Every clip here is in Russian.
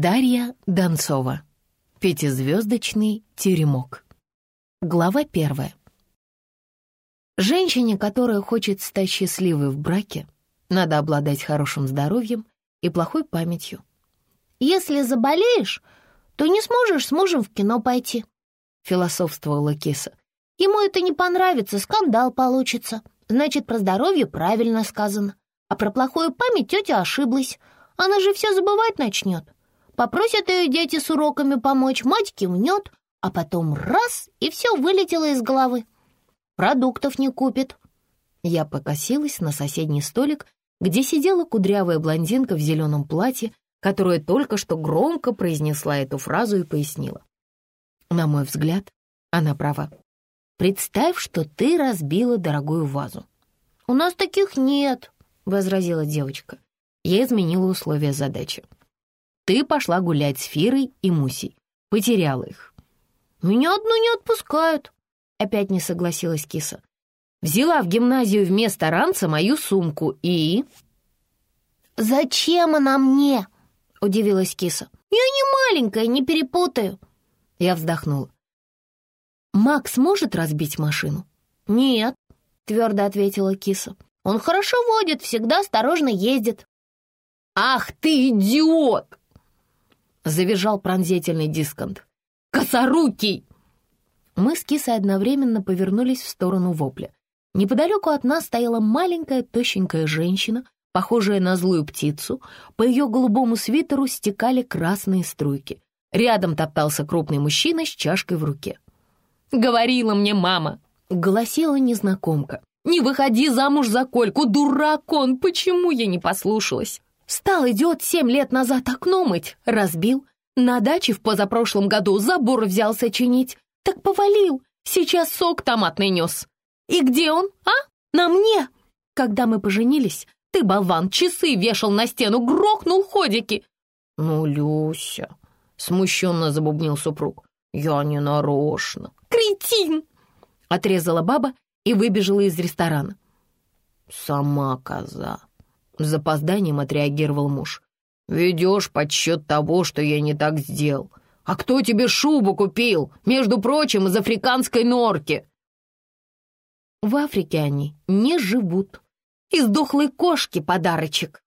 Дарья Донцова. Пятизвездочный теремок. Глава первая. Женщине, которая хочет стать счастливой в браке, надо обладать хорошим здоровьем и плохой памятью. «Если заболеешь, то не сможешь с мужем в кино пойти», — философствовала киса. «Ему это не понравится, скандал получится. Значит, про здоровье правильно сказано. А про плохую память тетя ошиблась. Она же все забывать начнет. Попросят ее дети с уроками помочь, мать кивнет, а потом раз, и все вылетело из головы. Продуктов не купит. Я покосилась на соседний столик, где сидела кудрявая блондинка в зеленом платье, которая только что громко произнесла эту фразу и пояснила. На мой взгляд, она права. Представь, что ты разбила дорогую вазу. «У нас таких нет», — возразила девочка. Я изменила условия задачи. Ты пошла гулять с Фирой и Мусей. Потеряла их. Меня одну не отпускают. Опять не согласилась киса. Взяла в гимназию вместо ранца мою сумку и... «Зачем она мне?» — удивилась киса. «Я не маленькая, не перепутаю». Я вздохнула. «Макс может разбить машину?» «Нет», — твердо ответила киса. «Он хорошо водит, всегда осторожно ездит». «Ах ты идиот!» Завизжал пронзительный дисконт. «Косорукий!» Мы с Кисой одновременно повернулись в сторону вопля. Неподалеку от нас стояла маленькая тощенькая женщина, похожая на злую птицу. По ее голубому свитеру стекали красные струйки. Рядом топтался крупный мужчина с чашкой в руке. «Говорила мне мама!» — голосила незнакомка. «Не выходи замуж за Кольку, дурак он! Почему я не послушалась?» Стал идиот семь лет назад окно мыть, разбил. На даче в позапрошлом году забор взялся чинить. Так повалил, сейчас сок томатный нес. И где он, а? На мне. Когда мы поженились, ты, болван, часы вешал на стену, грохнул ходики. Ну, Люся, смущенно забубнил супруг, я не нарочно. Кретин! Отрезала баба и выбежала из ресторана. Сама коза, с запозданием отреагировал муж. «Ведешь подсчет того, что я не так сделал. А кто тебе шубу купил? Между прочим, из африканской норки». В Африке они не живут. Из дохлой кошки подарочек,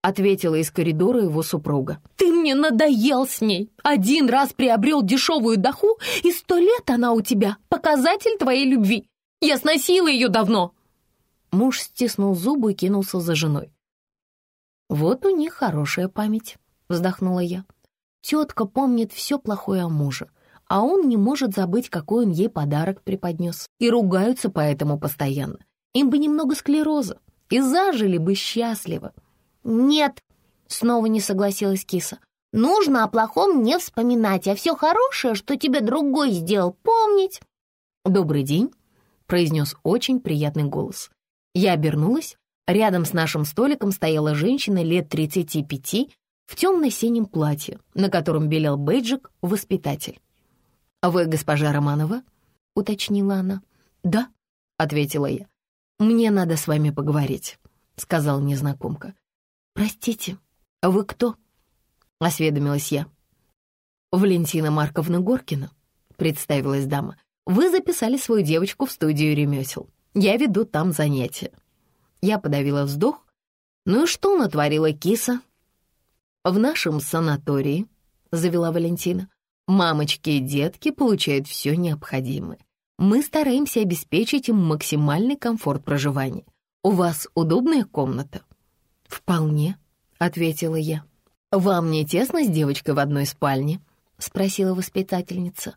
ответила из коридора его супруга. Ты мне надоел с ней. Один раз приобрел дешевую даху, и сто лет она у тебя. Показатель твоей любви. Я сносила ее давно. Муж стиснул зубы и кинулся за женой. «Вот у них хорошая память», — вздохнула я. «Тетка помнит все плохое о муже, а он не может забыть, какой он ей подарок преподнес. И ругаются поэтому постоянно. Им бы немного склероза, и зажили бы счастливо». «Нет», — снова не согласилась киса. «Нужно о плохом не вспоминать, а все хорошее, что тебе другой сделал, помнить». «Добрый день», — произнес очень приятный голос. Я обернулась Рядом с нашим столиком стояла женщина лет 35 в темно-синем платье, на котором белел бейджик «Воспитатель». «Вы госпожа Романова?» — уточнила она. «Да», — ответила я. «Мне надо с вами поговорить», — сказала незнакомка. «Простите, вы кто?» — осведомилась я. «Валентина Марковна Горкина», — представилась дама. «Вы записали свою девочку в студию ремесел. Я веду там занятия». Я подавила вздох. Ну и что натворила киса? В нашем санатории, завела Валентина, мамочки и детки получают все необходимое. Мы стараемся обеспечить им максимальный комфорт проживания. У вас удобная комната? Вполне, ответила я. Вам не тесно с девочкой в одной спальне? Спросила воспитательница.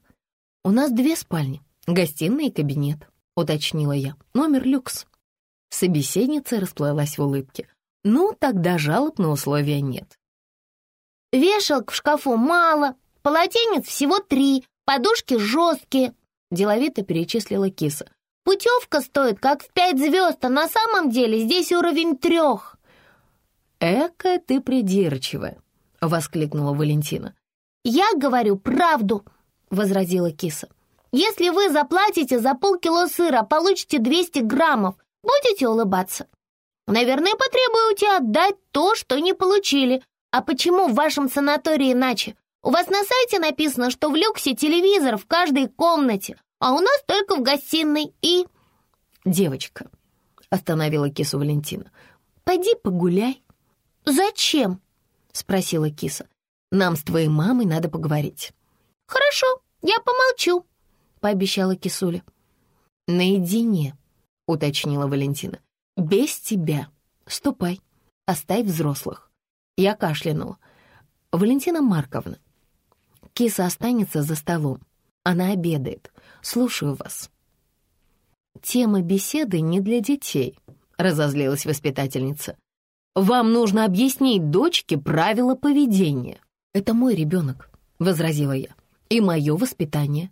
У нас две спальни, гостиная и кабинет, уточнила я. Номер люкс. Собеседница расплылась в улыбке. «Ну, тогда жалоб на условия нет». «Вешалок в шкафу мало, полотенец всего три, подушки жесткие», — деловито перечислила киса. «Путевка стоит как в пять звезд, а на самом деле здесь уровень трех». «Эка ты придирчивая», — воскликнула Валентина. «Я говорю правду», — возразила киса. «Если вы заплатите за полкило сыра, получите 200 граммов, Будете улыбаться? Наверное, потребуете отдать то, что не получили. А почему в вашем санатории иначе? У вас на сайте написано, что в люксе телевизор в каждой комнате, а у нас только в гостиной и...» «Девочка», — остановила кису Валентина, — «пойди погуляй». «Зачем?» — спросила киса. «Нам с твоей мамой надо поговорить». «Хорошо, я помолчу», — пообещала кисуля. «Наедине», — уточнила Валентина. «Без тебя. Ступай, оставь взрослых». Я кашлянула. «Валентина Марковна, киса останется за столом. Она обедает. Слушаю вас». «Тема беседы не для детей», — разозлилась воспитательница. «Вам нужно объяснить дочке правила поведения». «Это мой ребенок», — возразила я, — «и мое воспитание».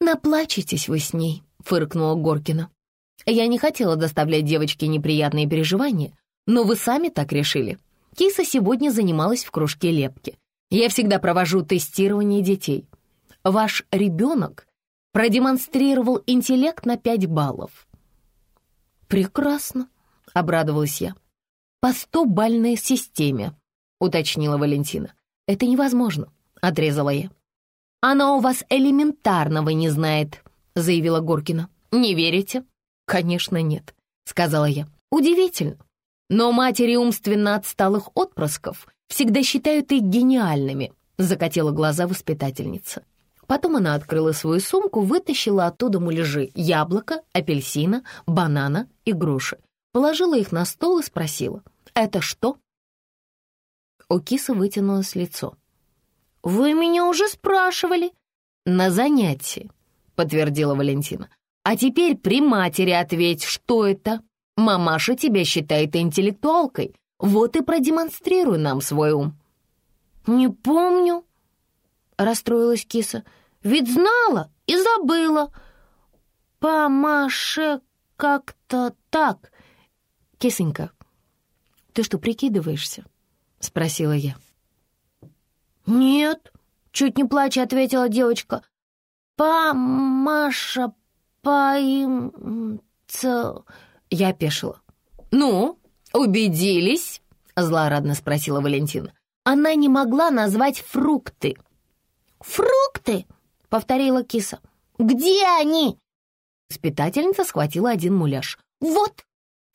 «Наплачетесь вы с ней», — фыркнула Горкина. «Я не хотела доставлять девочке неприятные переживания, но вы сами так решили. Киса сегодня занималась в кружке лепки. Я всегда провожу тестирование детей. Ваш ребенок продемонстрировал интеллект на 5 баллов». «Прекрасно», — обрадовалась я. «По сто-бальной системе», — уточнила Валентина. «Это невозможно», — отрезала я. «Она у вас элементарного не знает», — заявила Горкина. «Не верите?» «Конечно, нет», — сказала я. «Удивительно. Но матери умственно отсталых отпрысков всегда считают их гениальными», — закатила глаза воспитательница. Потом она открыла свою сумку, вытащила оттуда муляжи яблоко, апельсина, банана и груши, положила их на стол и спросила, «Это что?» У кисы вытянулось лицо. «Вы меня уже спрашивали». «На занятии», — подтвердила Валентина. «А теперь при матери ответь, что это? Мамаша тебя считает интеллектуалкой. Вот и продемонстрируй нам свой ум». «Не помню», — расстроилась киса. «Ведь знала и забыла. По Маше как-то так». «Кисонька, ты что, прикидываешься?» — спросила я. «Нет», — чуть не плача ответила девочка. «По Маша поимца...» Я опешила. «Ну, убедились?» — злорадно спросила Валентина. Она не могла назвать фрукты. «Фрукты?» — повторила киса. «Где они?» Воспитательница схватила один муляж. «Вот!»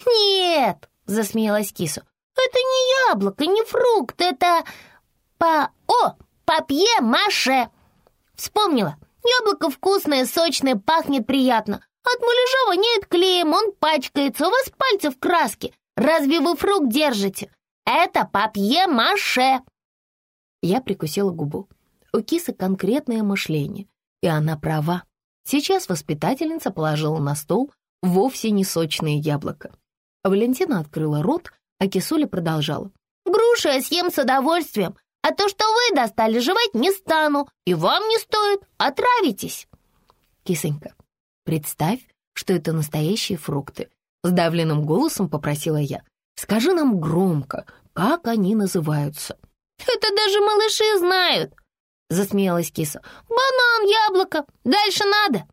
«Нет!» — засмеялась киса. «Это не яблоко, не фрукт, это по... О, папье-маше!» Вспомнила. Яблоко вкусное, сочное, пахнет приятно. От муляжа воняет клеем, он пачкается, у вас пальцы в краске. Разве вы фрукт держите? Это папье-маше!» Я прикусила губу. У кисы конкретное мышление, и она права. Сейчас воспитательница положила на стол вовсе не сочные яблоко. Валентина открыла рот, а кисуля продолжала. «Груши я съем с удовольствием, а то, что вы достали, жевать не стану, и вам не стоит, отравитесь». «Кисонька, представь, что это настоящие фрукты», — сдавленным голосом попросила я. «Скажи нам громко, как они называются». «Это даже малыши знают», — засмеялась киса. «Банан, яблоко, дальше надо».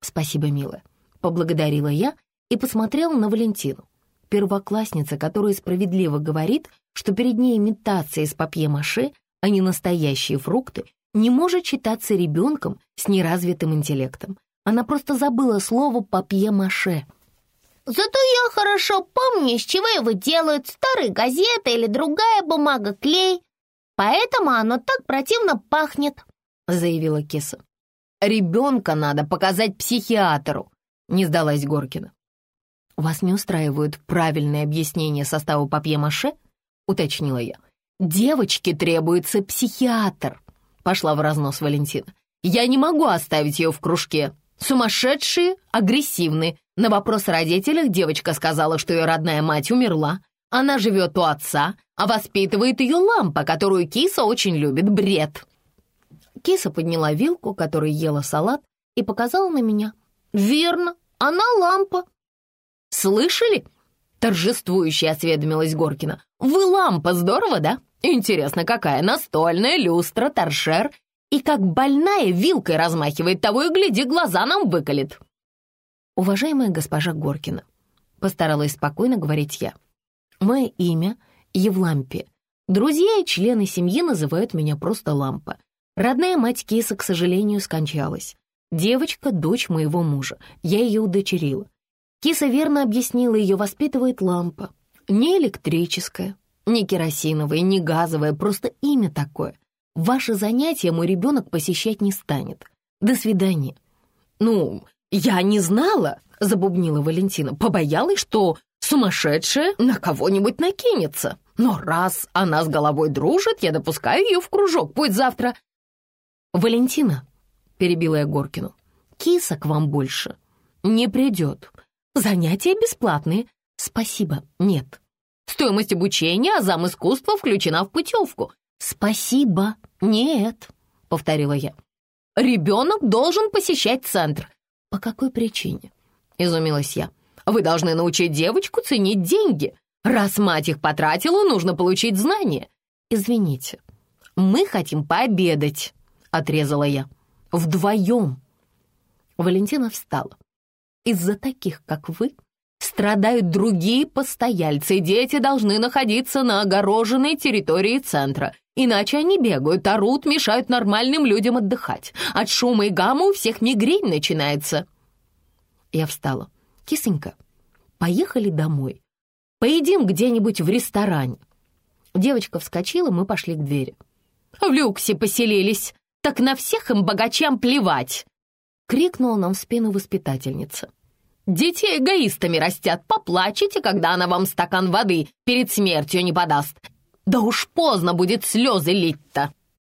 «Спасибо, милая», — поблагодарила я и посмотрела на Валентину. Первоклассница, которая справедливо говорит, что перед ней имитация из папье-маше, а не настоящие фрукты, не может считаться ребенком с неразвитым интеллектом. Она просто забыла слово «папье-маше». «Зато я хорошо помню, из чего его делают, старые газеты или другая бумага, клей. Поэтому оно так противно пахнет», — заявила киса. «Ребенка надо показать психиатру», — не сдалась Горкина. «Вас не устраивают правильные объяснения состава папье-маше?» — уточнила я. «Девочке требуется психиатр», — пошла в разнос Валентина. «Я не могу оставить ее в кружке. Сумасшедшие, агрессивные. На вопрос о родителях девочка сказала, что ее родная мать умерла. Она живет у отца, а воспитывает ее лампа, которую киса очень любит. Бред!» Киса подняла вилку, которой ела салат, и показала на меня. «Верно, она лампа». «Слышали?» — торжествующе осведомилась Горкина. «Вы лампа, здорово, да? Интересно, какая настольная, люстра, торшер. И как больная вилкой размахивает, того и гляди, глаза нам выколет». «Уважаемая госпожа Горкина», — постаралась спокойно говорить я, «мое имя Евлампия. Друзья и члены семьи называют меня просто Лампа. Родная мать Киса, к сожалению, скончалась. Девочка — дочь моего мужа. Я ее удочерила. Киса верно объяснила, ее воспитывает Лампа. Не электрическая, не керосиновая, не газовая, просто имя такое. Ваше занятие мой ребенок посещать не станет. До свидания. Ну, я не знала, забубнила Валентина. Побоялась, что сумасшедшая на кого-нибудь накинется. Но раз она с головой дружит, я допускаю ее в кружок. Пусть завтра... Валентина, перебила я Горкину, киса к вам больше не придет. Занятия бесплатные. Спасибо, нет. Стоимость обучения, а зам искусства включена в путевку. Спасибо, нет, повторила я. Ребенок должен посещать центр. По какой причине? Изумилась я. Вы должны научить девочку ценить деньги. Раз мать их потратила, нужно получить знания. Извините, мы хотим пообедать, отрезала я. Вдвоем. Валентина встала. Из-за таких, как вы, страдают другие постояльцы. Дети должны находиться на огороженной территории центра. Иначе они бегают, орут, мешают нормальным людям отдыхать. От шума и гамма у всех мигрень начинается. Я встала. «Кисонька, поехали домой. Поедим где-нибудь в ресторане». Девочка вскочила, мы пошли к двери. «В люксе поселились, так на всех им богачам плевать!» Крикнула нам в спину воспитательница. «Детей эгоистами растят, поплачете, когда она вам стакан воды перед смертью не подаст. Да уж поздно будет слезы лить-то!»